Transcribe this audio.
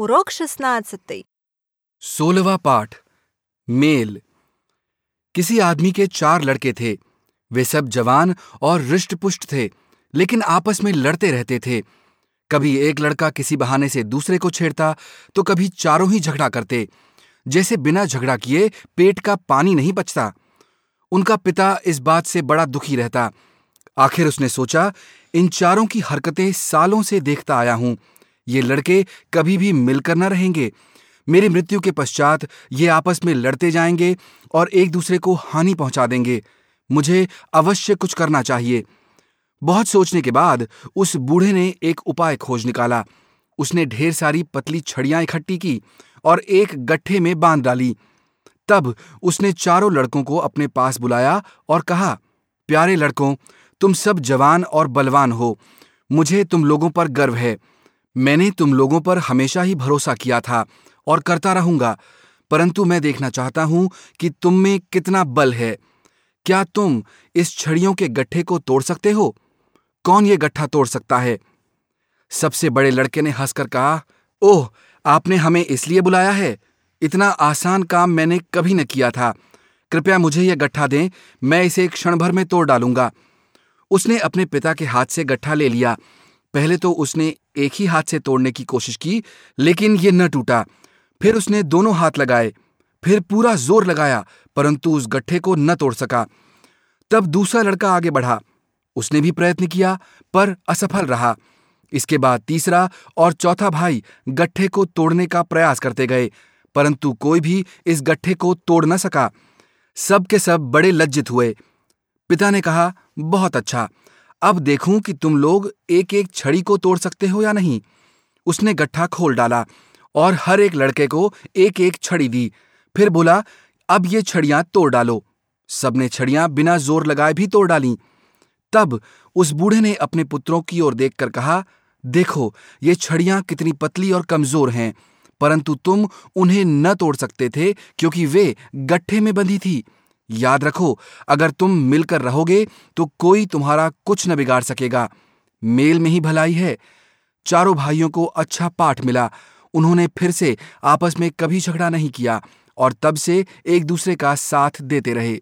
Урок 16. सोलवा पाठ मेल किसी आदमी के चार लड़के थे वे सब जवान और रिष्ट पुष्ट थे लेकिन आपस में लड़ते रहते थे कभी एक लड़का किसी बहाने से दूसरे को छेड़ता तो कभी चारों ही झगड़ा करते जैसे बिना झगड़ा किए पेट का पानी नहीं बचता उनका पिता इस बात से बड़ा दुखी रहता आखिर उसने सोचा इन चारों की हरकतें सालों से देखता आया हूं ये लड़के कभी भी मिलकर न रहेंगे। मेरी मृत्यु के पश्चात ये आपस में लड़ते जाएँगे और एक दूसरे को हानि पहुँचा देंगे। मुझे अवश्य कुछ करना चाहिए। बहुत सोचने के बाद उस बूढ़े ने एक उपाय खोज निकाला। उसने ढेर सारी पतली छड़ियाँ इकट्ठी की और एक गट्ठे में बाँध डाली। तब उसने चारों लड़कों को अपने पास बुलाया और कहा, प्यारे लड़कों, तुम सब जवान और बलवान हो। मुझे तुम लोगों पर गर्व है। मैंने तुम लोगों पर हमेशा ही भरोसा किया था और करता रहूँगा, परंतु मैं देखना चाहता हूँ कि तुम में कितना बल है। क्या तुम इस छड़ियों के गट्ठे को तोड़ सकते हो? कौन ये गट्ठा तोड़ सकता है? सबसे बड़े लड़के ने हंसकर कहा, ओह, आपने हमें इसलिए बुलाया है? इतना आसान काम मैंने कभी न किया था। कृपया मुझे यह गट्ठा दें, मैं इसे क्षण भर में तोड़ डालूँगा। उसने अपने पिता के हाथ से गट्ठा ले लिया। पहले तो उसने एक ही हाथ से तोड़ने की कोशिश की, लेकिन ये न टूटा। फिर उसने दोनों हाथ लगाए, फिर पूरा ज़ोर लगाया, परंतु उस गट्ठे को न तोड़ सका। तब दूसरा लड़का आगे बढ़ा। उसने भी प्रयत्न किया, पर असफल रहा। इसके बाद तीसरा और चौथा भाई गट्ठे को तोड़ने का प्रयास करते गए, परंतु कोई भी इस गट्ठे को तोड़ न सका। सब के सब बड़े लज्जित हुए। पिता ने कहा, बहुत अच्छा। अब देखूँ कि तुम लोग एक एक छड़ी को तोड़ सकते हो या नहीं। उसने गट्ठा खोल डाला और हर एक लड़के को एक एक छड़ी दी। फिर बोला, अब ये छड़ियाँ तोड़ डालो। सबने छड़ियाँ बिना ज़ोर लगाए भी तोड़ डाली। तब उस बूढ़े ने अपने पुत्रों की ओर देखकर कहा, देखो, ये छड़ियाँ कितनी पतली और कमज़ोर हैं, परंतु तुम उन्हें न तोड़ सकते थे क्योंकि वे गट्ठे में बंधी थी। याद रखो, अगर तुम मिलकर रहोगे तो कोई तुम्हारा कुछ न बिगाड़ सकेगा। मेल में ही भलाई है। चारों भाइयों को अच्छा पाठ मिला। उन्होंने फिर से आपस में कभी झगड़ा नहीं किया और तब से एक दूसरे का साथ देते रहे।